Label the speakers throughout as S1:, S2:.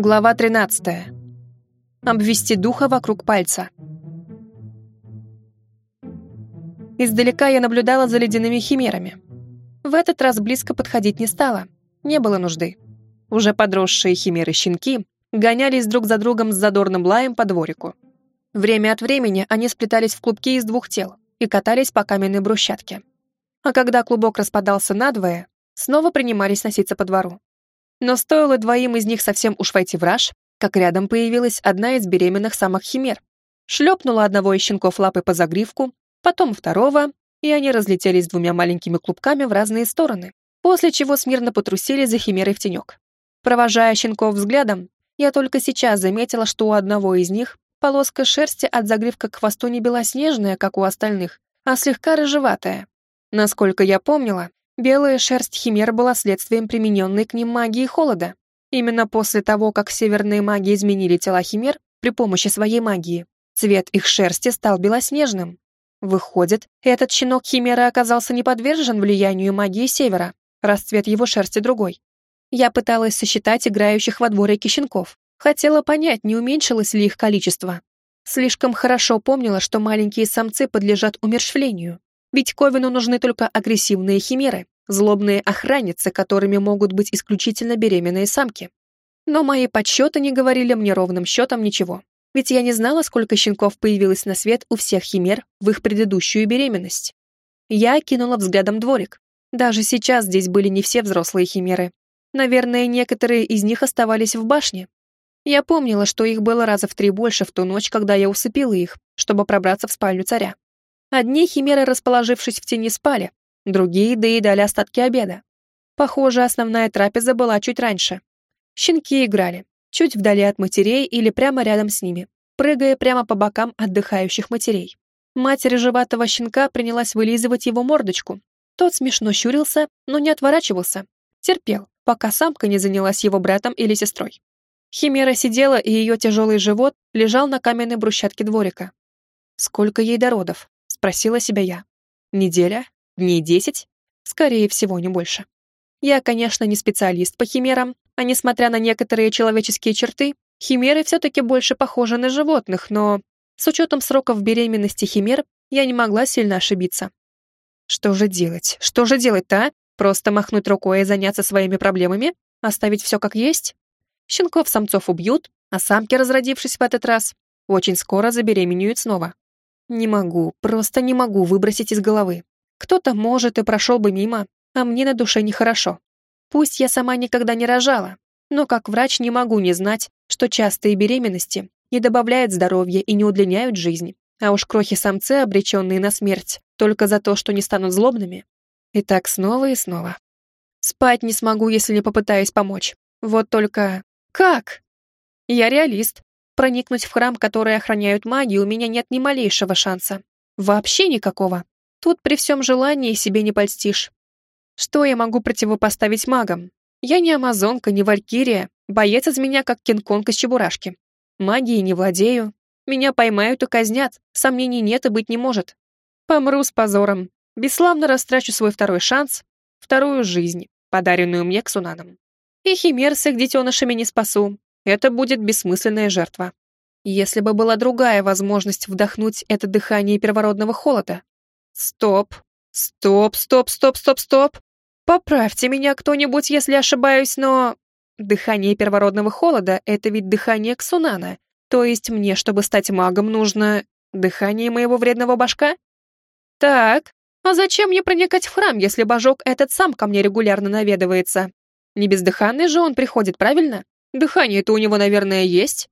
S1: Глава 13. Обвести духа вокруг пальца. Издалека я наблюдала за ледяными химерами. В этот раз близко подходить не стала. Не было нужды. Уже подросшие химеры-щенки гонялись друг за другом с задорным лаем по дворику. Время от времени они сплетались в клубки из двух тел и катались по каменной брусчатке. А когда клубок распадался надвое, снова принимались носиться по двору. Но стоило двоим из них совсем уж войти в раж, как рядом появилась одна из беременных самых химер. Шлепнула одного из щенков лапой по загривку, потом второго, и они разлетелись двумя маленькими клубками в разные стороны, после чего смирно потрусили за химерой в тенек. Провожая щенков взглядом, я только сейчас заметила, что у одного из них полоска шерсти от загривка к хвосту не белоснежная, как у остальных, а слегка рыжеватая. Насколько я помнила, Белая шерсть химер была следствием примененной к ним магии холода. Именно после того, как северные маги изменили тела химер при помощи своей магии, цвет их шерсти стал белоснежным. Выходит, этот щенок химеры оказался не подвержен влиянию магии севера, раз цвет его шерсти другой. Я пыталась сосчитать играющих во дворике щенков. Хотела понять, не уменьшилось ли их количество. Слишком хорошо помнила, что маленькие самцы подлежат умерщвлению. Ведь Ковину нужны только агрессивные химеры, злобные охранницы, которыми могут быть исключительно беременные самки. Но мои подсчеты не говорили мне ровным счетом ничего. Ведь я не знала, сколько щенков появилось на свет у всех химер в их предыдущую беременность. Я кинула взглядом дворик. Даже сейчас здесь были не все взрослые химеры. Наверное, некоторые из них оставались в башне. Я помнила, что их было раза в три больше в ту ночь, когда я усыпила их, чтобы пробраться в спальню царя. Одни химеры, расположившись в тени, спали, другие доедали остатки обеда. Похоже, основная трапеза была чуть раньше. Щенки играли, чуть вдали от матерей или прямо рядом с ними, прыгая прямо по бокам отдыхающих матерей. Мать рыжеватого щенка принялась вылизывать его мордочку. Тот смешно щурился, но не отворачивался. Терпел, пока самка не занялась его братом или сестрой. Химера сидела, и ее тяжелый живот лежал на каменной брусчатке дворика. Сколько ей до родов? Спросила себя я. Неделя? Дней десять? Скорее всего, не больше. Я, конечно, не специалист по химерам, а несмотря на некоторые человеческие черты, химеры все-таки больше похожи на животных, но с учетом сроков беременности химер я не могла сильно ошибиться. Что же делать? Что же делать-то, а? Просто махнуть рукой и заняться своими проблемами? Оставить все как есть? Щенков-самцов убьют, а самки, разродившись в этот раз, очень скоро забеременеют снова. Не могу, просто не могу выбросить из головы. Кто-то, может, и прошел бы мимо, а мне на душе нехорошо. Пусть я сама никогда не рожала, но как врач не могу не знать, что частые беременности не добавляют здоровья и не удлиняют жизнь. А уж крохи-самцы, обреченные на смерть, только за то, что не станут злобными. И так снова и снова. Спать не смогу, если не попытаюсь помочь. Вот только... Как? Я реалист. Проникнуть в храм, который охраняют маги, у меня нет ни малейшего шанса. Вообще никакого. Тут при всем желании себе не польстишь. Что я могу противопоставить магам? Я не амазонка, не валькирия, боец из меня как Кинг-Конг из Чебурашки. Магией не владею. Меня поймают и казнят, сомнений нет и быть не может. Помру с позором. Бесславно растрачу свой второй шанс, вторую жизнь, подаренную мне ксунанам. И химер с их детенышами не спасу, это будет бессмысленная жертва. Если бы была другая возможность вдохнуть это дыхание первородного холода. Стоп, стоп, стоп, стоп, стоп, стоп. Поправьте меня кто-нибудь, если ошибаюсь, но... Дыхание первородного холода — это ведь дыхание Ксунана. То есть мне, чтобы стать магом, нужно... Дыхание моего вредного башка? Так, а зачем мне проникать в храм, если божок этот сам ко мне регулярно наведывается? Не бездыханный же он приходит, правильно? Дыхание-то у него, наверное, есть.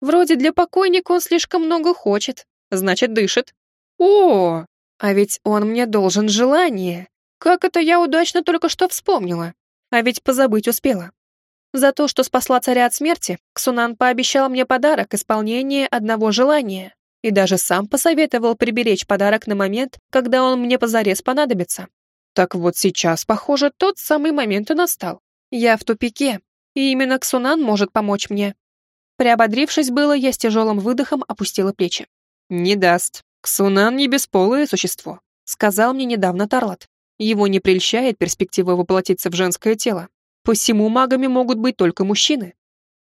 S1: Вроде для покойника он слишком много хочет, значит, дышит. О, а ведь он мне должен желание. Как это я удачно только что вспомнила. А ведь позабыть успела. За то, что спасла царя от смерти, Ксунан пообещал мне подарок исполнение одного желания и даже сам посоветовал приберечь подарок на момент, когда он мне позарез понадобится. Так вот сейчас, похоже, тот самый момент и настал. Я в тупике, и именно Ксунан может помочь мне. Приободрившись было, я с тяжелым выдохом опустила плечи. «Не даст. Ксунан не бесполое существо», — сказал мне недавно Тарлот. Его не прельщает перспектива воплотиться в женское тело. Посему магами могут быть только мужчины.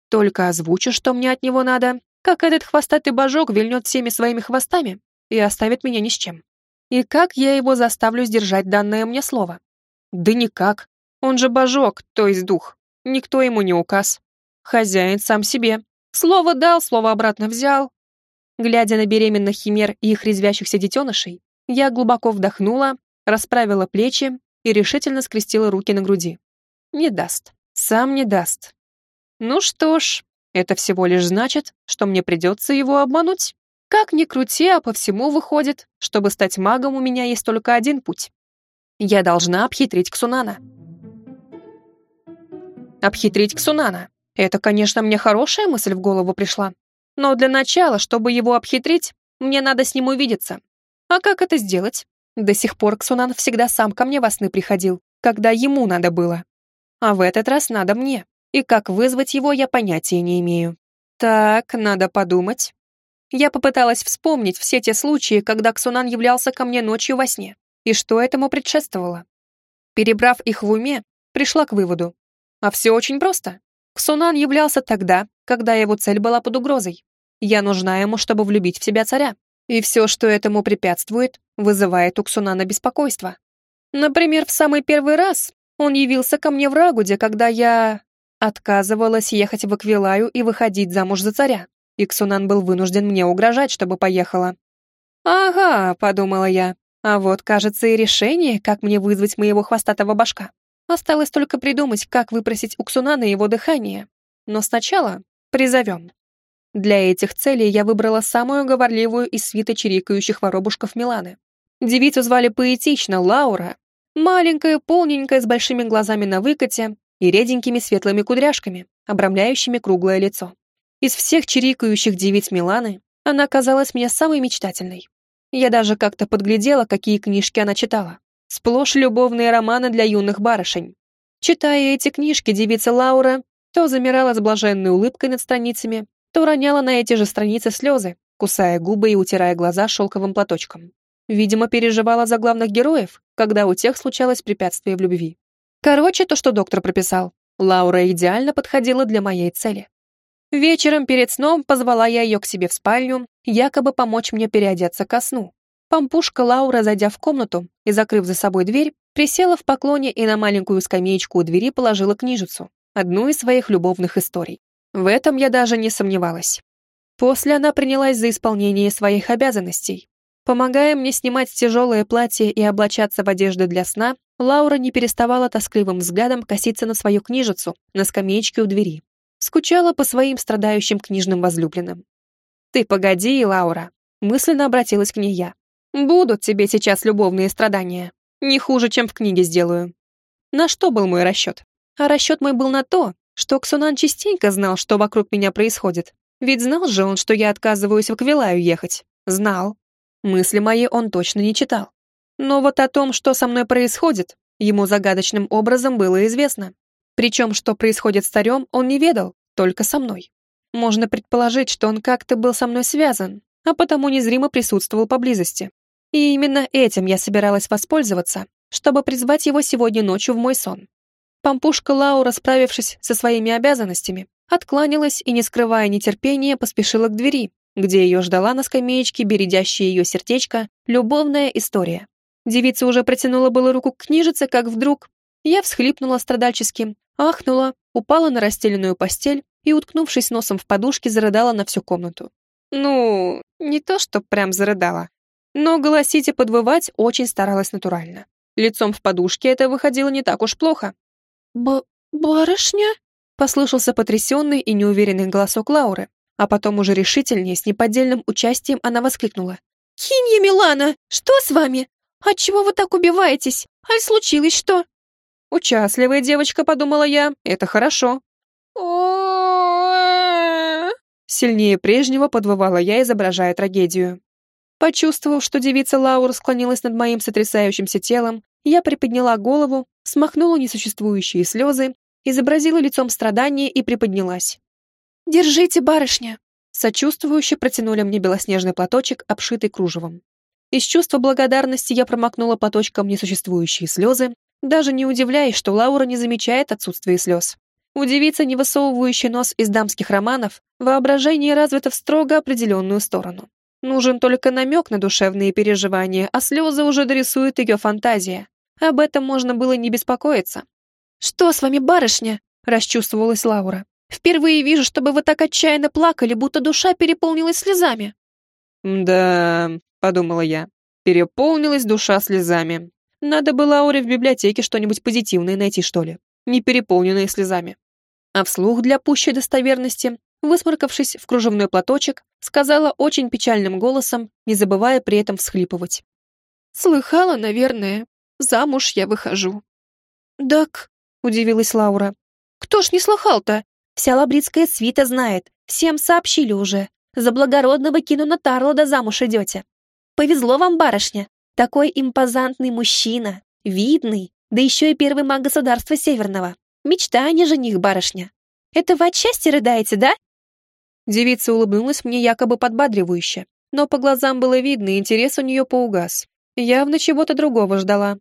S1: Только озвучу, что мне от него надо, как этот хвостатый божок вильнет всеми своими хвостами и оставит меня ни с чем. И как я его заставлю сдержать данное мне слово? Да никак. Он же божок, то есть дух. Никто ему не указ. Хозяин сам себе. Слово дал, слово обратно взял. Глядя на беременных химер и их резвящихся детенышей, я глубоко вдохнула, расправила плечи и решительно скрестила руки на груди. Не даст. Сам не даст. Ну что ж, это всего лишь значит, что мне придется его обмануть. Как ни крути, а по всему выходит, чтобы стать магом у меня есть только один путь. Я должна обхитрить Ксунана. Обхитрить Ксунана. Это, конечно, мне хорошая мысль в голову пришла. Но для начала, чтобы его обхитрить, мне надо с ним увидеться. А как это сделать? До сих пор Ксунан всегда сам ко мне во сны приходил, когда ему надо было. А в этот раз надо мне. И как вызвать его, я понятия не имею. Так, надо подумать. Я попыталась вспомнить все те случаи, когда Ксунан являлся ко мне ночью во сне, и что этому предшествовало. Перебрав их в уме, пришла к выводу. А все очень просто. Ксунан являлся тогда, когда его цель была под угрозой. Я нужна ему, чтобы влюбить в себя царя. И все, что этому препятствует, вызывает у Ксунана беспокойство. Например, в самый первый раз он явился ко мне в Рагуде, когда я... отказывалась ехать в Аквилаю и выходить замуж за царя. И Ксунан был вынужден мне угрожать, чтобы поехала. «Ага», — подумала я, — «а вот, кажется, и решение, как мне вызвать моего хвостатого башка». Осталось только придумать, как выпросить у Ксунана его дыхание. Но сначала призовем. Для этих целей я выбрала самую говорливую из свита чирикающих воробушков Миланы. Девицу звали поэтично Лаура. Маленькая, полненькая, с большими глазами на выкате и реденькими светлыми кудряшками, обрамляющими круглое лицо. Из всех чирикающих девиц Миланы она казалась мне самой мечтательной. Я даже как-то подглядела, какие книжки она читала. Сплошь любовные романы для юных барышень. Читая эти книжки, девица Лаура то замирала с блаженной улыбкой над страницами, то роняла на эти же страницы слезы, кусая губы и утирая глаза шелковым платочком. Видимо, переживала за главных героев, когда у тех случалось препятствие в любви. Короче, то, что доктор прописал. Лаура идеально подходила для моей цели. Вечером перед сном позвала я ее к себе в спальню, якобы помочь мне переодеться ко сну. Пампушка Лаура, зайдя в комнату и закрыв за собой дверь, присела в поклоне и на маленькую скамеечку у двери положила книжицу, одну из своих любовных историй. В этом я даже не сомневалась. После она принялась за исполнение своих обязанностей. Помогая мне снимать тяжелое платье и облачаться в одежду для сна, Лаура не переставала тоскливым взглядом коситься на свою книжицу на скамеечке у двери. Скучала по своим страдающим книжным возлюбленным. «Ты погоди, Лаура», — мысленно обратилась к ней я. Будут тебе сейчас любовные страдания. Не хуже, чем в книге сделаю. На что был мой расчет? А расчет мой был на то, что Ксунан частенько знал, что вокруг меня происходит. Ведь знал же он, что я отказываюсь в Аквилаю ехать. Знал. Мысли мои он точно не читал. Но вот о том, что со мной происходит, ему загадочным образом было известно. Причем, что происходит с царем, он не ведал, только со мной. Можно предположить, что он как-то был со мной связан, а потому незримо присутствовал поблизости. И именно этим я собиралась воспользоваться, чтобы призвать его сегодня ночью в мой сон. Пампушка Лаура, справившись со своими обязанностями, откланялась и, не скрывая нетерпения, поспешила к двери, где ее ждала на скамеечке бередящая ее сердечко любовная история. Девица уже протянула было руку к книжице, как вдруг я всхлипнула страдальчески, ахнула, упала на расстеленную постель и, уткнувшись носом в подушке, зарыдала на всю комнату. Ну, не то, что прям зарыдала, но голосить и подвывать очень старалась натурально. Лицом в подушке это выходило не так уж плохо. «Б... барышня?» — послышался потрясенный и неуверенный голосок Лауры, а потом уже решительнее, с неподдельным участием она воскликнула. «Хинья Милана, что с вами? Отчего вы так убиваетесь? Аль случилось что?» «Участливая девочка», — подумала я, — «это хорошо». Сильнее прежнего подвывала я, изображая трагедию. Почувствовав, что девица Лаура склонилась над моим сотрясающимся телом, я приподняла голову, смахнула несуществующие слезы, изобразила лицом страдания и приподнялась. «Держите, барышня!» Сочувствующе протянули мне белоснежный платочек, обшитый кружевом. Из чувства благодарности я промокнула платочком несуществующие слезы, даже не удивляясь, что Лаура не замечает отсутствие слез. У девицы, не высовывающей нос из дамских романов, воображение развито в строго определенную сторону. Нужен только намек на душевные переживания, а слезы уже дорисует ее фантазия. Об этом можно было не беспокоиться. «Что с вами, барышня?» – расчувствовалась Лаура. «Впервые вижу, чтобы вы так отчаянно плакали, будто душа переполнилась слезами».
S2: «Да», – подумала я, – переполнилась душа слезами. Надо было Ауре в библиотеке что-нибудь позитивное найти, что ли, не переполненное слезами. А вслух для пущей достоверности высморкавшись в кружевной платочек, сказала очень печальным голосом, не забывая при этом всхлипывать.
S1: «Слыхала, наверное. Замуж я выхожу».
S2: «Так», — удивилась Лаура.
S1: «Кто ж не слыхал-то? Вся лабридская свита знает. Всем сообщили уже. За благородного Кинуна Тарлода замуж идете. Повезло вам, барышня. Такой импозантный мужчина, видный, да еще и первый маг государства Северного. Мечта, а не жених, барышня. Это вы от счастья рыдаете, да?
S2: Девица улыбнулась мне якобы подбадривающе, но по глазам было видно, интерес у нее поугас. Явно чего-то другого ждала.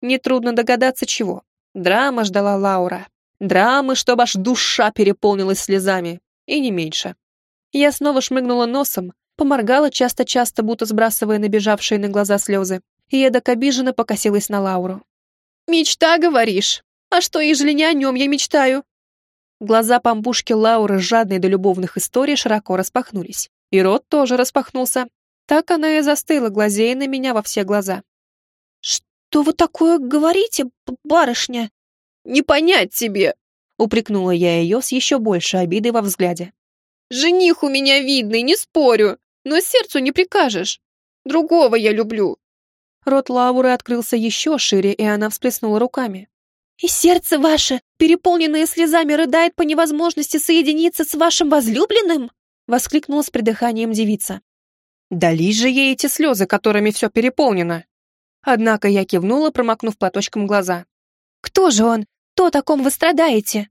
S2: Нетрудно догадаться, чего. Драма ждала Лаура. Драмы, чтобы аж душа переполнилась слезами. И не меньше. Я снова шмыгнула носом, поморгала часто-часто, будто сбрасывая набежавшие на глаза слезы, и эдак обиженно покосилась на Лауру.
S1: «Мечта, говоришь? А что, ежели не о нем я мечтаю?
S2: Глаза пампушки Лауры, жадной до любовных историй, широко распахнулись. И рот тоже распахнулся. Так она и застыла, глазея на меня во все глаза.
S1: «Что вы такое говорите, барышня?»
S2: «Не понять тебе!» Упрекнула я ее с еще большей обидой во взгляде.
S1: «Жених у меня видный, не спорю, но сердцу не прикажешь. Другого я люблю».
S2: Рот Лауры открылся еще шире, и она всплеснула руками.
S1: И сердце ваше, переполненное слезами, рыдает по невозможности соединиться с вашим возлюбленным?» — воскликнула с придыханием девица.
S2: «Дались же ей эти слезы, которыми все переполнено!» Однако я кивнула, промокнув платочком глаза.
S1: «Кто же он? То, о ком вы страдаете?»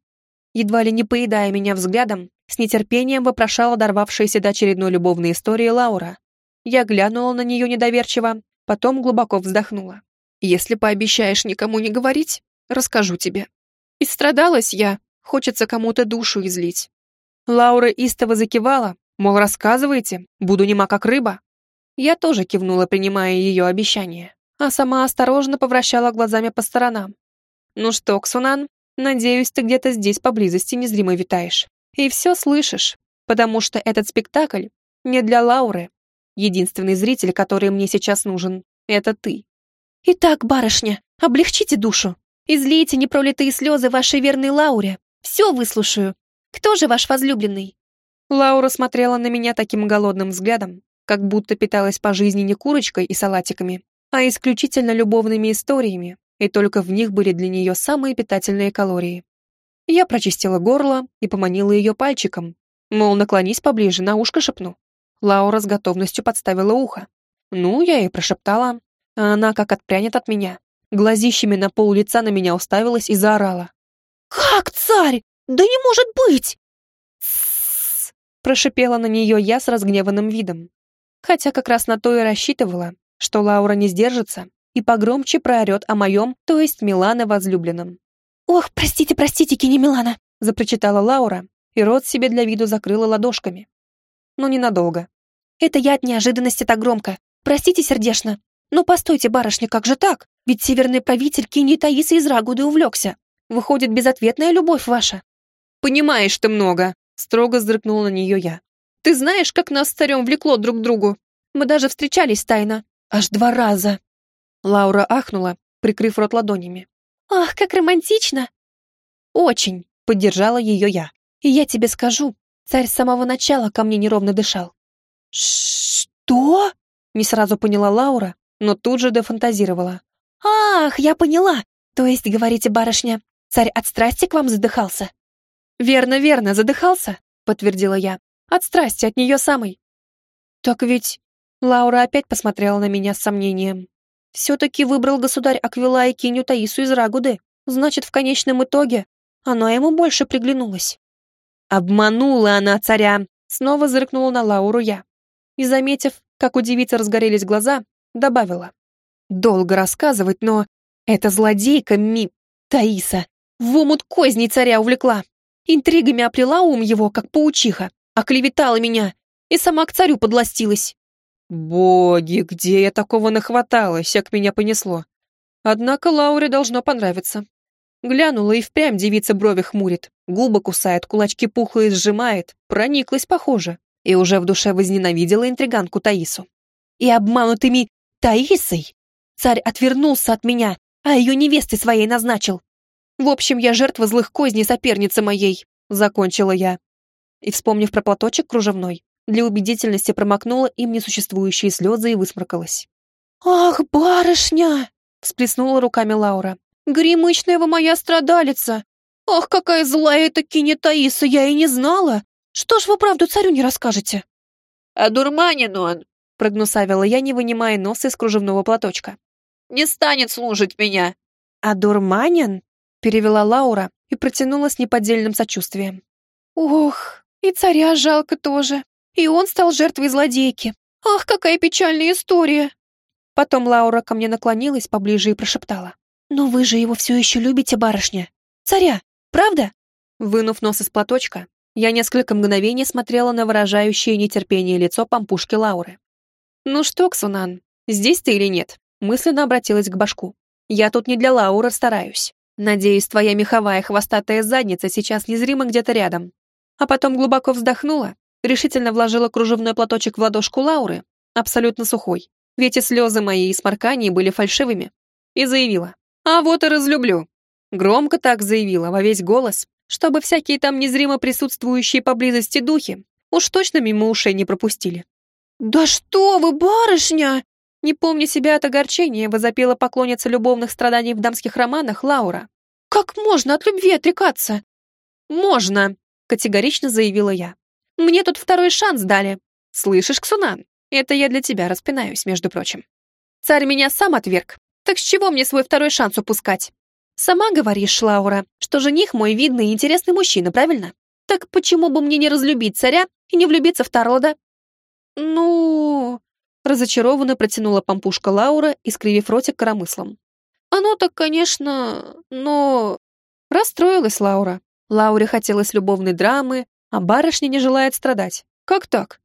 S2: Едва ли не поедая меня взглядом, с нетерпением вопрошала дорвавшаяся до очередной любовной истории Лаура. Я глянула на нее недоверчиво, потом глубоко вздохнула. «Если пообещаешь никому не говорить, Расскажу тебе. И страдалась я, хочется кому-то душу излить. Лаура истово закивала, мол, рассказывайте, буду нема как рыба. Я тоже кивнула, принимая ее обещание, а сама осторожно повращала глазами по сторонам. Ну что, Ксунан, надеюсь, ты где-то здесь поблизости незримо витаешь. И все слышишь, потому что этот спектакль не для Лауры. Единственный зритель, который мне сейчас нужен, это ты.
S1: Итак, барышня, облегчите душу. Излейте непролитые слезы вашей верной Лауре. Все выслушаю. Кто же ваш возлюбленный?»
S2: Лаура смотрела на меня таким голодным взглядом, как будто питалась по жизни не курочкой и салатиками, а исключительно любовными историями, и только в них были для нее самые питательные калории. Я прочистила горло и поманила ее пальчиком, мол, наклонись поближе, на ушко шепну. Лаура с готовностью подставила ухо. Ну, я ей прошептала, а она как отпрянет от меня глазищами на пол лица на меня уставилась и заорала.
S1: «Как, царь? Да не может быть!»
S2: «Тссс!» – прошипела на нее я с разгневанным видом. Хотя как раз на то и рассчитывала, что Лаура не сдержится и погромче проорет о моем, то есть Милана возлюбленном.
S1: «Ох, простите, простите, Кини Милана!»
S2: – запрочитала Лаура, и рот себе для виду закрыла ладошками. Но ненадолго.
S1: «Это я от неожиданности так громко. Простите сердечно. Но постойте, барышня, как же так? Ведь северный правитель Кини Таиса из Рагуды увлекся. Выходит, безответная любовь ваша.
S2: Понимаешь ты много, строго зыркнула на нее я. Ты знаешь, как нас с царем влекло друг к другу? Мы даже встречались тайно. Аж два раза. Лаура ахнула, прикрыв рот ладонями.
S1: «Ах, как романтично!»
S2: «Очень!» — поддержала ее я.
S1: «И я тебе скажу, царь с самого начала ко мне неровно дышал».
S2: «Что?» — не сразу поняла Лаура, но тут же дофантазировала.
S1: «Ах, я поняла! То есть, говорите, барышня, царь от страсти к вам задыхался?»
S2: «Верно, верно, задыхался», — подтвердила я. «От страсти, от нее самой». «Так ведь...» Лаура опять посмотрела на меня с сомнением. «Все-таки выбрал государь Аквила и Киню Таису из Рагуды. Значит, в конечном итоге она ему больше приглянулась». «Обманула она царя!» Снова зыркнула на Лауру я. И, заметив, как у девицы разгорелись глаза, добавила. Долго рассказывать, но эта злодейка Ми... Таиса в омут козней царя увлекла. Интригами оплела ум его, как паучиха, оклеветала меня и сама к царю подластилась.
S1: Боги, где я такого нахваталась, как меня понесло. Однако Лауре должно понравиться. Глянула и впрямь девица брови хмурит, губы кусает, кулачки пухлые сжимает, прониклась, похоже, и уже в душе возненавидела интриганку Таису.
S2: И обманутыми Таисой царь отвернулся от меня, а ее невестой своей назначил. В общем, я жертва злых козней соперницы моей, закончила я. И, вспомнив про платочек кружевной, для убедительности промокнула им несуществующие слезы и высморкалась. «Ах, барышня!» — всплеснула руками Лаура. «Гремычная вы моя страдалица! Ах, какая злая эта киня Таиса, я и не знала! Что ж вы правду царю не расскажете?»
S3: «А дурманин он!»
S2: — прогнусавила я, не вынимая носа из кружевного платочка.
S3: «Не станет служить меня!»
S2: «А дурманин?» — перевела Лаура и протянула с неподдельным сочувствием. «Ох, и царя жалко тоже. И он стал жертвой злодейки. Ах, какая печальная история!» Потом Лаура ко мне наклонилась поближе и прошептала. «Но вы же его все еще любите, барышня. Царя, правда?» Вынув нос из платочка, я несколько мгновений смотрела на выражающее нетерпение лицо помпушки Лауры. «Ну что, Ксунан, здесь ты или нет?» Мысленно обратилась к башку. «Я тут не для Лауры стараюсь. Надеюсь, твоя меховая хвостатая задница сейчас незримо где-то рядом». А потом глубоко вздохнула, решительно вложила кружевной платочек в ладошку Лауры, абсолютно сухой, ведь и слезы мои и сморкания были фальшивыми, и заявила. «А вот и разлюблю». Громко так заявила, во весь голос, чтобы всякие там незримо присутствующие поблизости духи уж точно мимо ушей не пропустили. «Да что вы, барышня!» Не помня себя от огорчения, возопила поклонница любовных страданий в дамских романах Лаура. «Как можно от любви отрекаться?» «Можно», — категорично заявила я. «Мне тут второй шанс дали. Слышишь, Ксунан? Это я для тебя распинаюсь, между прочим. Царь меня сам отверг, так с чего мне свой второй шанс упускать? Сама говоришь, Лаура, что жених мой видный и интересный мужчина, правильно? Так почему бы мне не разлюбить царя и не влюбиться в Тарлода? Ну... Разочарованно протянула помпушка Лаура, искривив ротик коромыслом. Оно так, конечно, но... Расстроилась Лаура. Лауре хотелось любовной драмы, а барышня не желает страдать. Как так?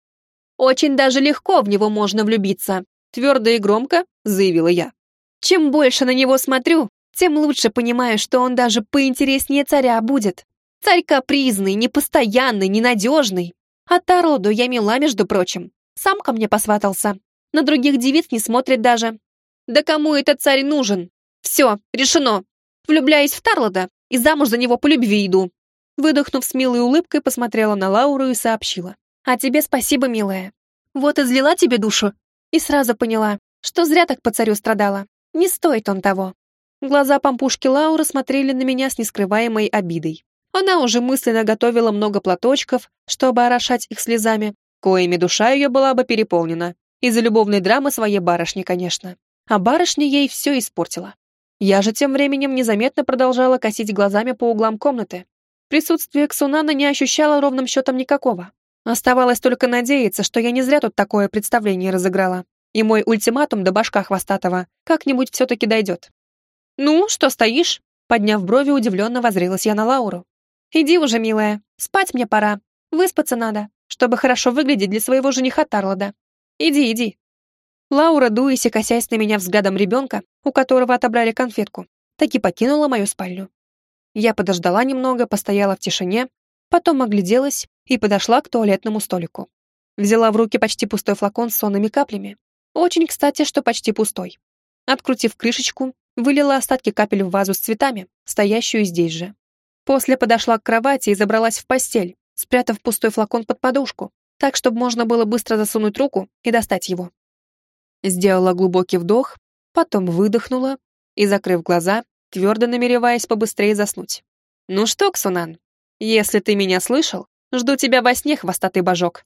S2: Очень даже легко в него можно влюбиться, твердо и громко заявила я. Чем больше на него смотрю, тем лучше понимаю, что он даже поинтереснее царя будет. Царь капризный, непостоянный, ненадежный. А Тароду я мила, между прочим. Сам ко мне посватался. На других девиц не смотрит даже. Да кому этот царь нужен? Все, решено. Влюбляюсь в Тарлода и замуж за него по любви иду. Выдохнув с милой улыбкой, посмотрела на Лауру и сообщила. «А тебе спасибо, милая. Вот излила тебе душу». И сразу поняла, что зря так по царю страдала. Не стоит он того. Глаза помпушки Лауры смотрели на меня с нескрываемой обидой. Она уже мысленно готовила много платочков, чтобы орошать их слезами, коими душа ее была бы переполнена. Из-за любовной драмы своей барышни, конечно. А барышня ей все испортила. Я же тем временем незаметно продолжала косить глазами по углам комнаты. Присутствие Ксунана не ощущала ровным счетом никакого. Оставалось только надеяться, что я не зря тут такое представление разыграла, и мой ультиматум до башка хвостатого как-нибудь все-таки дойдет. «Ну, что стоишь?» Подняв брови, удивленно возрилась я на Лауру. «Иди уже, милая, спать мне пора. Выспаться надо, чтобы хорошо выглядеть для своего жениха Тарлода. Иди, иди». Лаура, дуясь и косясь на меня взглядом ребенка, у которого отобрали конфетку, таки покинула мою спальню. Я подождала немного, постояла в тишине, потом огляделась и подошла к туалетному столику. Взяла в руки почти пустой флакон с сонными каплями. Очень кстати, что почти пустой. Открутив крышечку, вылила остатки капель в вазу с цветами, стоящую здесь же. После подошла к кровати и забралась в постель, спрятав пустой флакон под подушку, так, чтобы можно было быстро засунуть руку и достать его. Сделала глубокий вдох, потом выдохнула и, закрыв глаза, твердо намереваясь побыстрее заснуть. «Ну что, Ксунан, если ты меня слышал, жду тебя во сне, хвостатый божок».